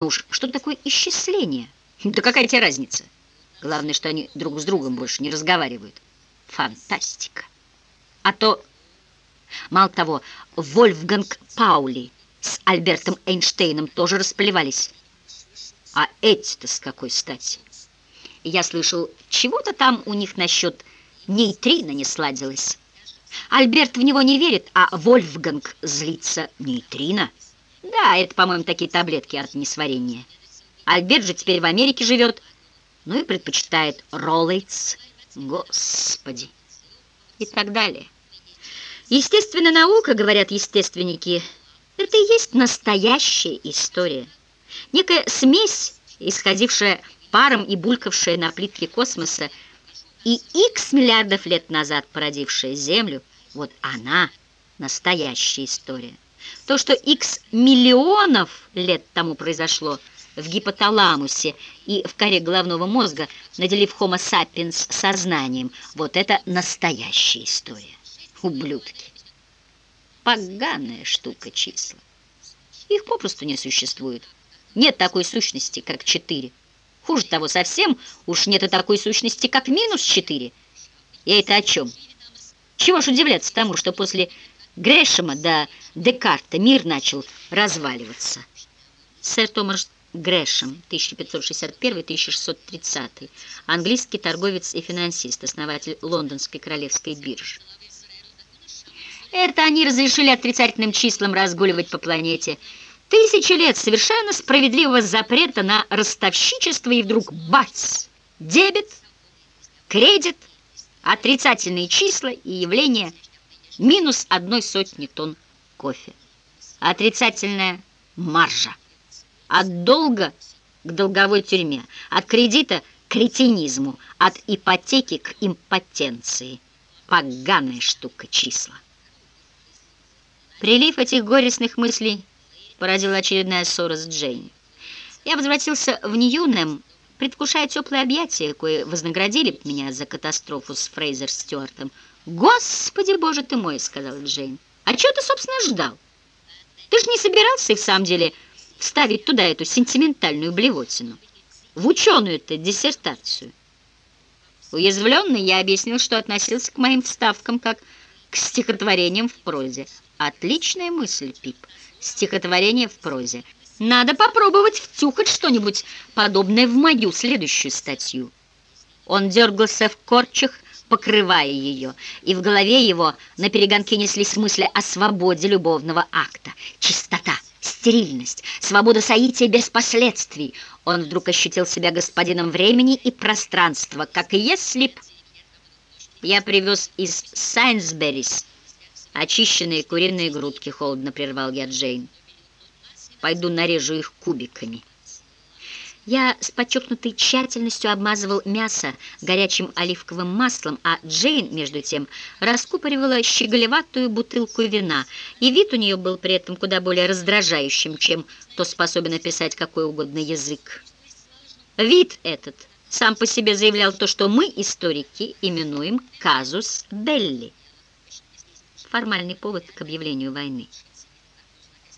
уж, что такое исчисление? Да какая тебе разница? Главное, что они друг с другом больше не разговаривают. Фантастика. А то, мало того, Вольфганг Паули с Альбертом Эйнштейном тоже расплевались. А эти-то с какой стати? Я слышал, чего-то там у них насчет нейтрино не сладилось. Альберт в него не верит, а Вольфганг злится. Нейтрино? Да, это, по-моему, такие таблетки от несварения. Альберт же теперь в Америке живет, ну и предпочитает Роллейтс. Господи. И так далее. Естественная наука, говорят естественники, это и есть настоящая история. Некая смесь, исходившая паром и булькавшая на плитке космоса, и икс миллиардов лет назад породившая Землю, вот она настоящая история. То, что икс миллионов лет тому произошло в гипоталамусе и в коре головного мозга, наделив Homo sapiens сознанием, вот это настоящая история. Ублюдки. Поганая штука числа. Их попросту не существует. Нет такой сущности, как четыре. Хуже того, совсем уж нет и такой сущности, как минус четыре. И это о чем? Чего ж удивляться тому, что после Грэшема до Декарта мир начал разваливаться. Сэр Томас Грэшем, 1561-1630, английский торговец и финансист, основатель лондонской королевской биржи. Это они разрешили отрицательным числам разгуливать по планете. Тысячи лет совершенно справедливого запрета на ростовщичество, и вдруг бац! Дебет, кредит, отрицательные числа и явления – минус одной сотни тонн кофе. Отрицательная маржа. От долга к долговой тюрьме, от кредита к кретинизму, от ипотеки к импотенции. Поганая штука числа. Прилив этих горестных мыслей породила очередная ссора с Джейн. Я возвратился в Ньюнем, предвкушая теплые объятия, кое вознаградили меня за катастрофу с Фрейзер Стюартом, «Господи, боже ты мой!» — сказала Джейн. «А чего ты, собственно, ждал? Ты же не собирался в самом деле вставить туда эту сентиментальную блевотину, в ученую-то диссертацию?» Уязвленный я объяснил, что относился к моим вставкам как к стихотворениям в прозе. Отличная мысль, Пип. Стихотворение в прозе. Надо попробовать втюхать что-нибудь подобное в мою следующую статью. Он дергался в корчах, покрывая ее, и в голове его на перегонке неслись мысли о свободе любовного акта, чистота, стерильность, свобода соития без последствий. Он вдруг ощутил себя господином времени и пространства, как если б... Я привез из Сайнсберрис очищенные куриные грудки, холодно прервал я Джейн. Пойду нарежу их кубиками. Я с подчеркнутой тщательностью обмазывал мясо горячим оливковым маслом, а Джейн, между тем, раскупоривала щеголеватую бутылку вина, и вид у нее был при этом куда более раздражающим, чем то способен описать какой угодно язык. Вид этот сам по себе заявлял то, что мы, историки, именуем казус белли. Формальный повод к объявлению войны.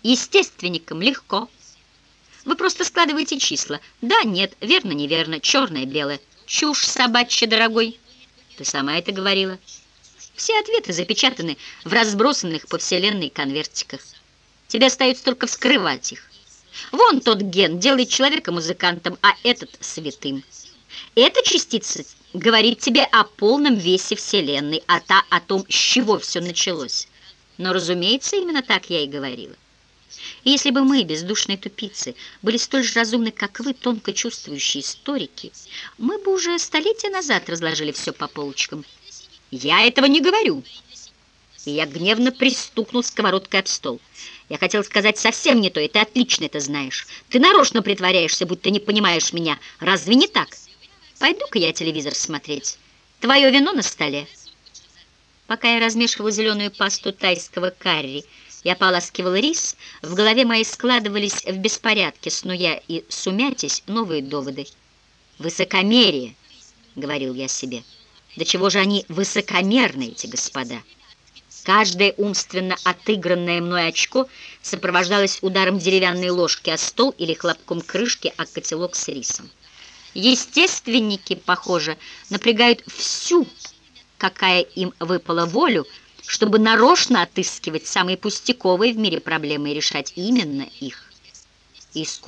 Естественникам легко – вы просто складываете числа. Да, нет, верно, неверно, черное, белое. Чушь собачья, дорогой. Ты сама это говорила. Все ответы запечатаны в разбросанных по вселенной конвертиках. Тебе остается только вскрывать их. Вон тот ген делает человека музыкантом, а этот святым. Эта частица говорит тебе о полном весе Вселенной, а та о том, с чего все началось. Но, разумеется, именно так я и говорила. И если бы мы, бездушные тупицы, были столь же разумны, как вы, тонко чувствующие историки, мы бы уже столетия назад разложили все по полочкам. Я этого не говорю. И я гневно пристукнул сковородкой об стол. Я хотел сказать совсем не то, и ты отлично это знаешь. Ты нарочно притворяешься, будто не понимаешь меня. Разве не так? Пойду-ка я телевизор смотреть. Твое вино на столе. Пока я размешивала зеленую пасту тайского карри, я поласкивал рис, в голове моей складывались в беспорядке, снуя и сумятись новые доводы. «Высокомерие», — говорил я себе. «Да чего же они высокомерны, эти господа?» Каждое умственно отыгранное мной очко сопровождалось ударом деревянной ложки о стол или хлопком крышки о котелок с рисом. Естественники, похоже, напрягают всю, какая им выпала волю, чтобы нарочно отыскивать самые пустяковые в мире проблемы и решать именно их.